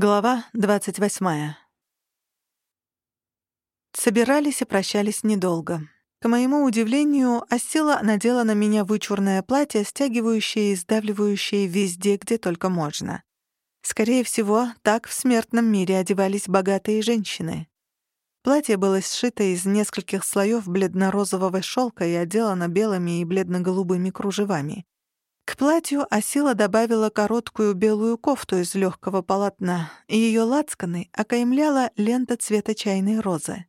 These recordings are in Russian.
Глава двадцать восьмая. Собирались и прощались недолго. К моему удивлению, Асила надела на меня вычурное платье, стягивающее и сдавливающее везде, где только можно. Скорее всего, так в смертном мире одевались богатые женщины. Платье было сшито из нескольких слоев бледно-розового шелка и отделано белыми и бледно-голубыми кружевами. К платью Асила добавила короткую белую кофту из легкого полотна, и ее лацканы окаймляла лента цвета чайной розы.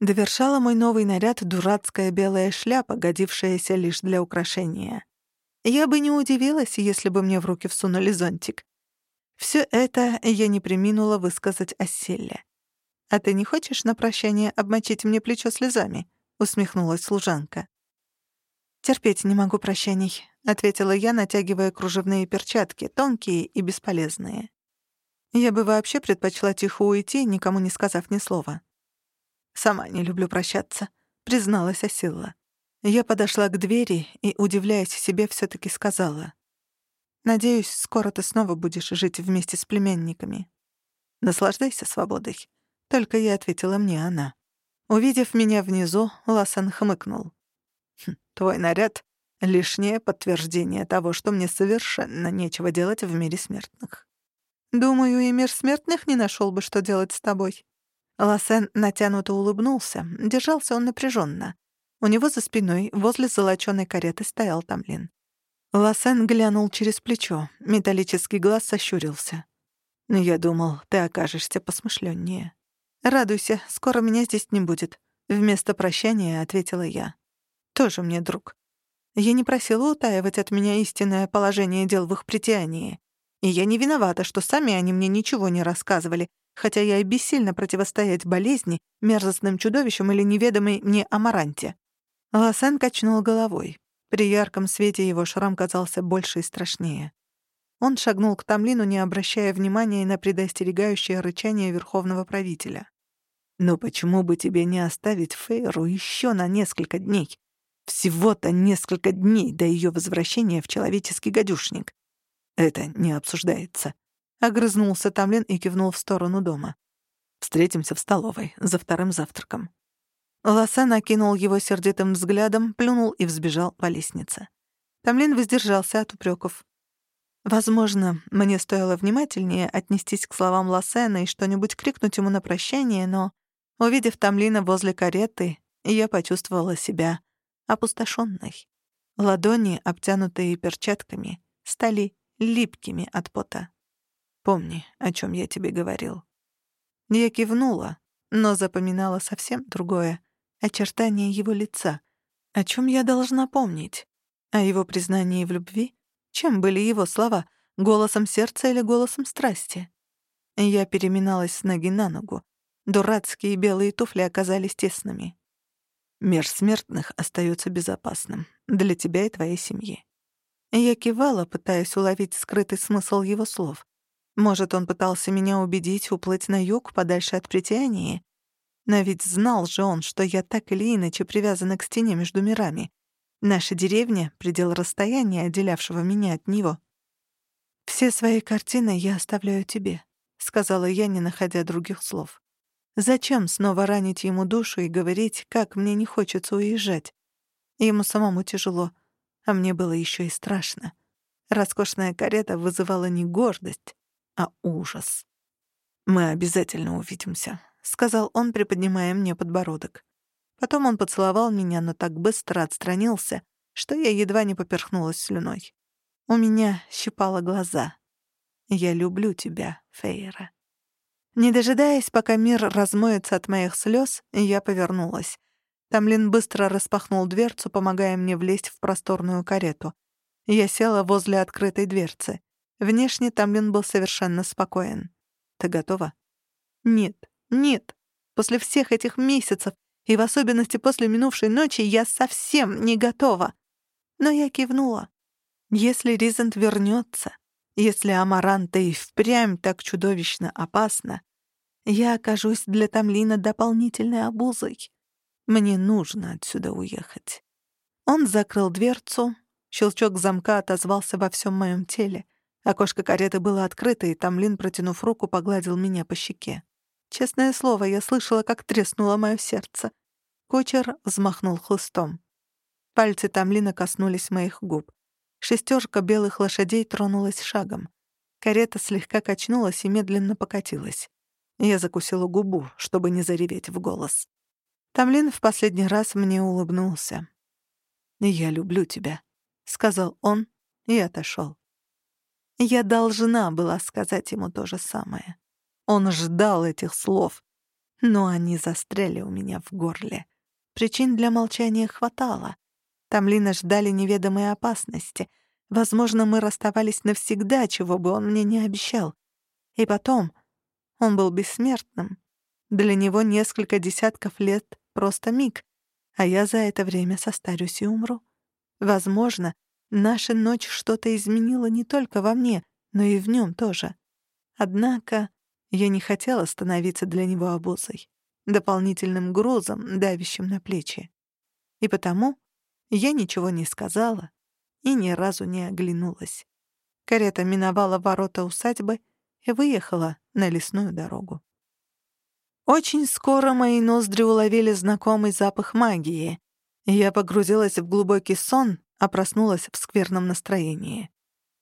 Довершала мой новый наряд дурацкая белая шляпа, годившаяся лишь для украшения. Я бы не удивилась, если бы мне в руки всунули зонтик. Все это я не приминула высказать Асилле. «А ты не хочешь на прощание обмочить мне плечо слезами?» — усмехнулась служанка. «Терпеть не могу прощаний», — ответила я, натягивая кружевные перчатки, тонкие и бесполезные. Я бы вообще предпочла тихо уйти, никому не сказав ни слова. «Сама не люблю прощаться», — призналась Асилла. Я подошла к двери и, удивляясь себе, все таки сказала. «Надеюсь, скоро ты снова будешь жить вместе с племянниками. Наслаждайся свободой». Только я ответила мне она. Увидев меня внизу, Ласан хмыкнул. Твой наряд — лишнее подтверждение того, что мне совершенно нечего делать в мире смертных. Думаю, и мир смертных не нашел бы, что делать с тобой. Лассен натянуто улыбнулся, держался он напряженно. У него за спиной, возле золочёной кареты, стоял Тамлин. Лассен глянул через плечо, металлический глаз сощурился. «Я думал, ты окажешься посмышленнее. Радуйся, скоро меня здесь не будет», — вместо прощания ответила я тоже мне друг. Я не просила утаивать от меня истинное положение дел в их притянии. И я не виновата, что сами они мне ничего не рассказывали, хотя я и бессильно противостоять болезни, мерзостным чудовищам или неведомой мне амаранте. Лосен качнул головой. При ярком свете его шрам казался больше и страшнее. Он шагнул к Тамлину, не обращая внимания на предостерегающее рычание верховного правителя. «Ну почему бы тебе не оставить Фейру еще на несколько дней? Всего-то несколько дней до ее возвращения в человеческий гадюшник. Это не обсуждается. Огрызнулся Тамлин и кивнул в сторону дома. Встретимся в столовой, за вторым завтраком. Лоса накинул его сердитым взглядом, плюнул и взбежал по лестнице. Тамлин воздержался от упреков. Возможно, мне стоило внимательнее отнестись к словам Лосена и что-нибудь крикнуть ему на прощание, но, увидев Тамлина возле кареты, я почувствовала себя опустошенной. Ладони, обтянутые перчатками, стали липкими от пота. «Помни, о чем я тебе говорил». Я кивнула, но запоминала совсем другое — очертание его лица. О чем я должна помнить? О его признании в любви? Чем были его слова? Голосом сердца или голосом страсти? Я переминалась с ноги на ногу. Дурацкие белые туфли оказались тесными. Мир смертных остается безопасным для тебя и твоей семьи. Я кивала, пытаясь уловить скрытый смысл его слов. Может, он пытался меня убедить уплыть на юг, подальше от притяния? Но ведь знал же он, что я так или иначе привязана к стене между мирами. Наша деревня — предел расстояния, отделявшего меня от него. «Все свои картины я оставляю тебе», — сказала я, не находя других слов. Зачем снова ранить ему душу и говорить, как мне не хочется уезжать? Ему самому тяжело, а мне было еще и страшно. Роскошная карета вызывала не гордость, а ужас. «Мы обязательно увидимся», — сказал он, приподнимая мне подбородок. Потом он поцеловал меня, но так быстро отстранился, что я едва не поперхнулась слюной. У меня щипало глаза. «Я люблю тебя, Фейра». Не дожидаясь, пока мир размоется от моих слез, я повернулась. Тамлин быстро распахнул дверцу, помогая мне влезть в просторную карету. Я села возле открытой дверцы. Внешне Тамлин был совершенно спокоен. «Ты готова?» «Нет, нет. После всех этих месяцев, и в особенности после минувшей ночи, я совсем не готова». Но я кивнула. «Если Ризент вернется, если Амаранта и впрямь так чудовищно опасна, я окажусь для Тамлина дополнительной обузой. Мне нужно отсюда уехать. Он закрыл дверцу, щелчок замка отозвался во всем моем теле, Окошко кареты было открыто, и Тамлин, протянув руку, погладил меня по щеке. Честное слово, я слышала, как треснуло мое сердце. Кучер взмахнул хлыстом. Пальцы Тамлина коснулись моих губ. Шестерка белых лошадей тронулась шагом. Карета слегка качнулась и медленно покатилась. Я закусила губу, чтобы не зареветь в голос. Тамлин в последний раз мне улыбнулся. «Я люблю тебя», — сказал он и отошел. Я должна была сказать ему то же самое. Он ждал этих слов, но они застряли у меня в горле. Причин для молчания хватало. Тамлина ждали неведомые опасности. Возможно, мы расставались навсегда, чего бы он мне не обещал. И потом, он был бессмертным. Для него несколько десятков лет — просто миг, а я за это время состарюсь и умру. Возможно, наша ночь что-то изменила не только во мне, но и в нем тоже. Однако я не хотела становиться для него обузой, дополнительным грузом, давящим на плечи. И потому я ничего не сказала и ни разу не оглянулась. Карета миновала ворота усадьбы и выехала на лесную дорогу. Очень скоро мои ноздри уловили знакомый запах магии. Я погрузилась в глубокий сон, а проснулась в скверном настроении.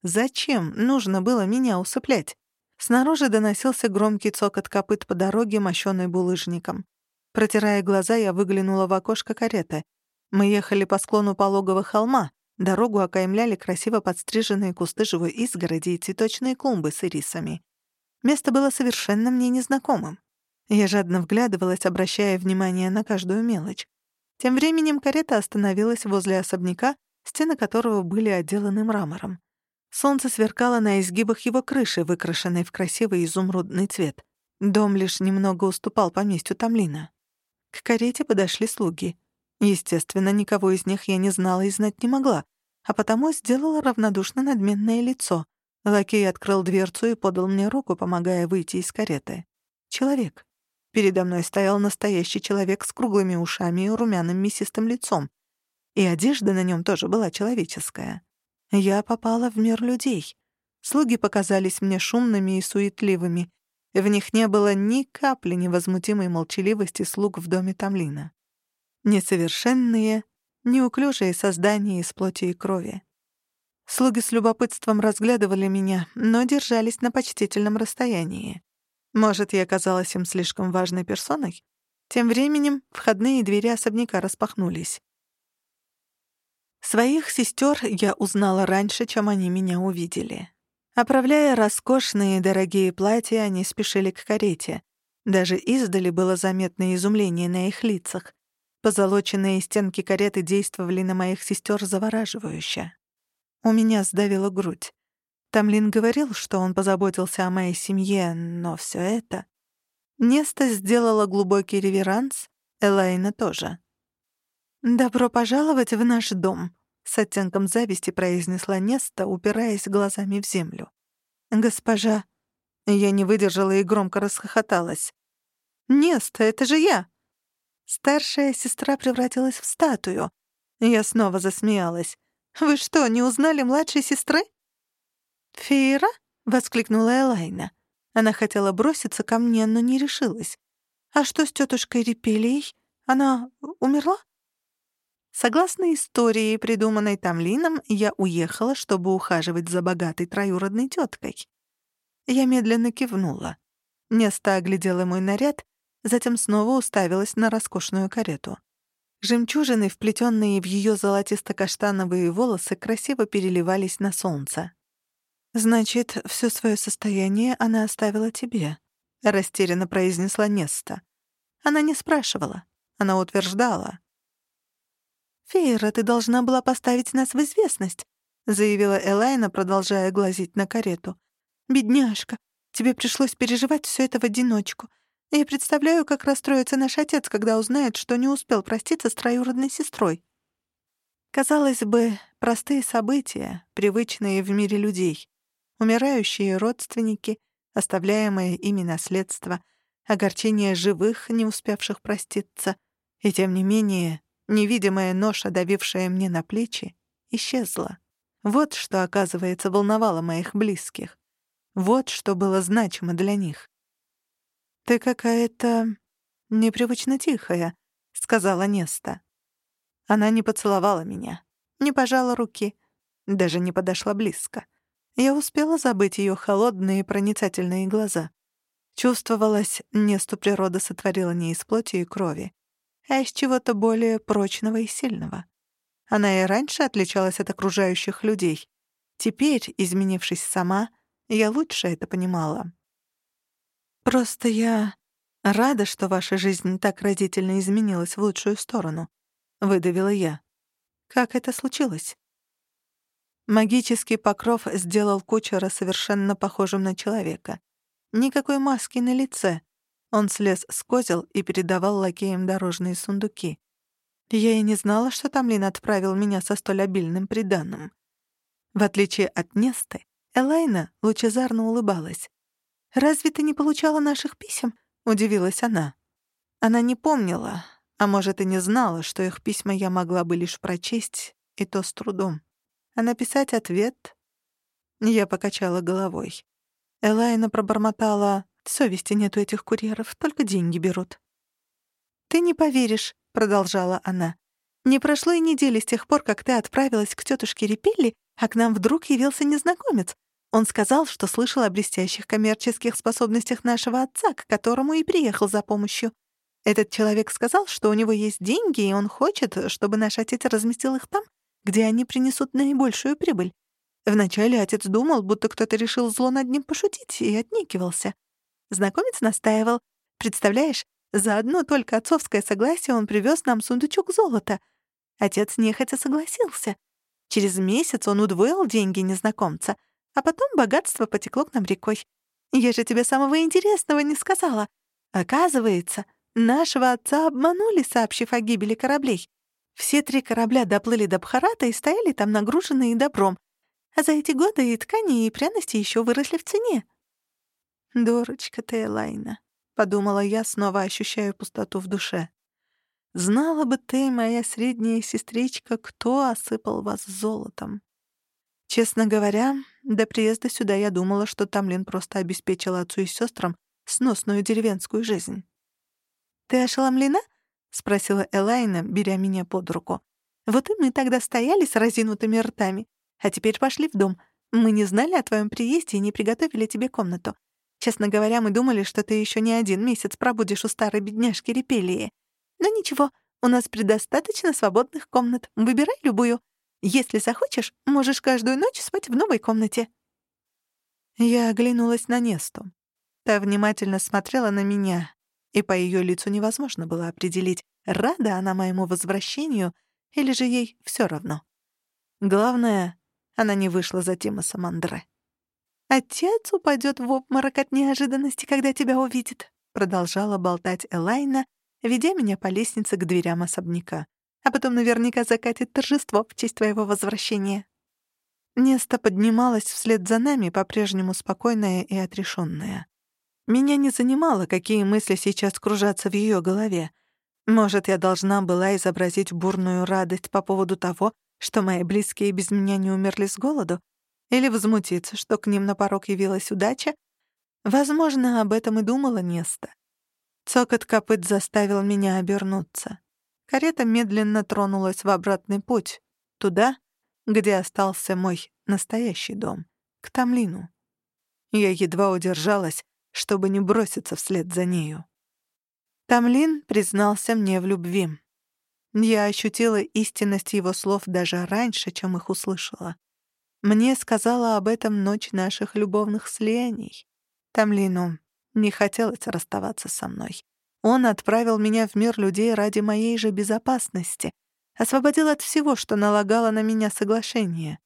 Зачем нужно было меня усыплять? Снаружи доносился громкий цокот копыт по дороге, мощенной булыжником. Протирая глаза, я выглянула в окошко кареты. Мы ехали по склону пологого холма. Дорогу окаймляли красиво подстриженные кусты живой изгороди и цветочные клумбы с ирисами. Место было совершенно мне незнакомым. Я жадно вглядывалась, обращая внимание на каждую мелочь. Тем временем карета остановилась возле особняка, стены которого были отделаны мрамором. Солнце сверкало на изгибах его крыши, выкрашенной в красивый изумрудный цвет. Дом лишь немного уступал поместью Тамлина. К карете подошли слуги. Естественно, никого из них я не знала и знать не могла, а потому сделала равнодушно надменное лицо. Лакей открыл дверцу и подал мне руку, помогая выйти из кареты. Человек. Передо мной стоял настоящий человек с круглыми ушами и румяным мясистым лицом. И одежда на нем тоже была человеческая. Я попала в мир людей. Слуги показались мне шумными и суетливыми. В них не было ни капли невозмутимой молчаливости слуг в доме Тамлина. Несовершенные, неуклюжие создания из плоти и крови. Слуги с любопытством разглядывали меня, но держались на почтительном расстоянии. Может, я оказалась им слишком важной персоной? Тем временем входные двери особняка распахнулись. Своих сестер я узнала раньше, чем они меня увидели. Оправляя роскошные дорогие платья, они спешили к карете. Даже издали было заметное изумление на их лицах. Позолоченные стенки кареты действовали на моих сестер завораживающе. У меня сдавила грудь. Тамлин говорил, что он позаботился о моей семье, но все это... Неста сделала глубокий реверанс, Элайна тоже. «Добро пожаловать в наш дом», — с оттенком зависти произнесла Неста, упираясь глазами в землю. «Госпожа...» Я не выдержала и громко расхохоталась. «Неста, это же я!» Старшая сестра превратилась в статую. Я снова засмеялась. «Вы что, не узнали младшей сестры?» «Фейра?» — воскликнула Элайна. Она хотела броситься ко мне, но не решилась. «А что с тетушкой Репелией? Она умерла?» Согласно истории, придуманной Тамлином, я уехала, чтобы ухаживать за богатой троюродной теткой. Я медленно кивнула. Неста оглядела мой наряд, затем снова уставилась на роскошную карету. Жемчужины, вплетенные в ее золотисто-каштановые волосы, красиво переливались на солнце. «Значит, все свое состояние она оставила тебе», — растерянно произнесла Неста. Она не спрашивала, она утверждала. «Фейра, ты должна была поставить нас в известность», — заявила Элайна, продолжая глазить на карету. «Бедняжка, тебе пришлось переживать все это в одиночку. Я представляю, как расстроится наш отец, когда узнает, что не успел проститься с троюродной сестрой». Казалось бы, простые события, привычные в мире людей. Умирающие родственники, оставляемое ими наследство, огорчение живых, не успевших проститься. И тем не менее Невидимая ноша, давившая мне на плечи, исчезла. Вот что, оказывается, волновало моих близких. Вот что было значимо для них. «Ты какая-то непривычно тихая», — сказала Неста. Она не поцеловала меня, не пожала руки, даже не подошла близко. Я успела забыть ее холодные и проницательные глаза. Чувствовалось, Несту природа сотворила не из плоти и крови, а из чего-то более прочного и сильного. Она и раньше отличалась от окружающих людей. Теперь, изменившись сама, я лучше это понимала. «Просто я рада, что ваша жизнь так разительно изменилась в лучшую сторону», — выдавила я. «Как это случилось?» Магический покров сделал кучера совершенно похожим на человека. Никакой маски на лице. Он слез с козел и передавал лакеям дорожные сундуки. Я и не знала, что Тамлин отправил меня со столь обильным приданным. В отличие от Несты, Элайна лучезарно улыбалась. «Разве ты не получала наших писем?» — удивилась она. Она не помнила, а может и не знала, что их письма я могла бы лишь прочесть, и то с трудом. А написать ответ... Я покачала головой. Элайна пробормотала. «Совести нет у этих курьеров, только деньги берут». «Ты не поверишь», — продолжала она. «Не прошло и недели с тех пор, как ты отправилась к тетушке Репелли, а к нам вдруг явился незнакомец. Он сказал, что слышал о блестящих коммерческих способностях нашего отца, к которому и приехал за помощью. Этот человек сказал, что у него есть деньги, и он хочет, чтобы наш отец разместил их там, где они принесут наибольшую прибыль. Вначале отец думал, будто кто-то решил зло над ним пошутить, и отнекивался. Знакомец настаивал. Представляешь, за одно только отцовское согласие он привез нам сундучок золота. Отец нехотя согласился. Через месяц он удвоил деньги незнакомца, а потом богатство потекло к нам рекой. Я же тебе самого интересного не сказала. Оказывается, нашего отца обманули, сообщив о гибели кораблей. Все три корабля доплыли до Бхарата и стояли там нагруженные добром. А за эти годы и ткани, и пряности еще выросли в цене. «Дурочка ты, Элайна», — подумала я, снова ощущая пустоту в душе. «Знала бы ты, моя средняя сестричка, кто осыпал вас золотом». Честно говоря, до приезда сюда я думала, что Тамлин просто обеспечил отцу и сестрам сносную деревенскую жизнь. «Ты ошеломлена?» — спросила Элайна, беря меня под руку. «Вот и мы тогда стояли с разинутыми ртами. А теперь пошли в дом. Мы не знали о твоем приезде и не приготовили тебе комнату. Честно говоря, мы думали, что ты еще не один месяц пробудешь у старой бедняжки Репелии. Но ничего, у нас предостаточно свободных комнат. Выбирай любую. Если захочешь, можешь каждую ночь спать в новой комнате». Я оглянулась на Несту. Та внимательно смотрела на меня, и по ее лицу невозможно было определить, рада она моему возвращению или же ей все равно. Главное, она не вышла за Тимаса Мандре. «Отец упадет в обморок от неожиданности, когда тебя увидит», продолжала болтать Элайна, ведя меня по лестнице к дверям особняка. «А потом наверняка закатит торжество в честь твоего возвращения». Неста поднималась вслед за нами, по-прежнему спокойная и отрешенная. Меня не занимало, какие мысли сейчас кружатся в ее голове. Может, я должна была изобразить бурную радость по поводу того, что мои близкие без меня не умерли с голоду, или возмутиться, что к ним на порог явилась удача. Возможно, об этом и думала Неста. Цокот копыт заставил меня обернуться. Карета медленно тронулась в обратный путь, туда, где остался мой настоящий дом, к Тамлину. Я едва удержалась, чтобы не броситься вслед за нею. Тамлин признался мне в любви. Я ощутила истинность его слов даже раньше, чем их услышала. Мне сказала об этом ночь наших любовных слияний. Тамлину не хотелось расставаться со мной. Он отправил меня в мир людей ради моей же безопасности, освободил от всего, что налагало на меня соглашение.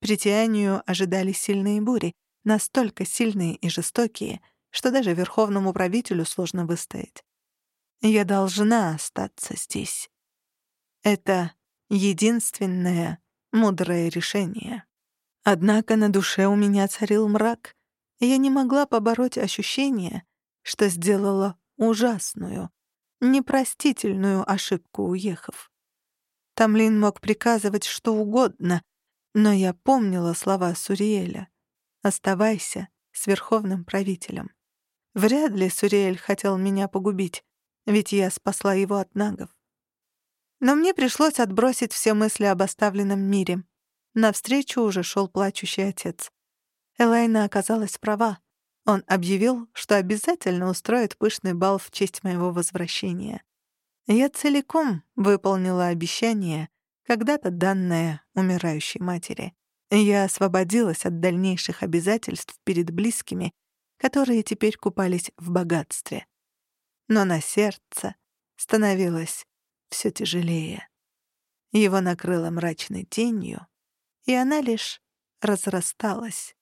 Притянию ожидали сильные бури, настолько сильные и жестокие, что даже верховному правителю сложно выстоять. Я должна остаться здесь. Это единственное мудрое решение. Однако на душе у меня царил мрак, и я не могла побороть ощущение, что сделала ужасную, непростительную ошибку, уехав. Тамлин мог приказывать что угодно, Но я помнила слова Суриэля. «Оставайся с верховным правителем». Вряд ли Суриэль хотел меня погубить, ведь я спасла его от нагов. Но мне пришлось отбросить все мысли об оставленном мире. Навстречу уже шел плачущий отец. Элайна оказалась права. Он объявил, что обязательно устроит пышный бал в честь моего возвращения. Я целиком выполнила обещание, когда-то данное умирающей матери. Я освободилась от дальнейших обязательств перед близкими, которые теперь купались в богатстве. Но на сердце становилось все тяжелее. Его накрыло мрачной тенью, и она лишь разрасталась.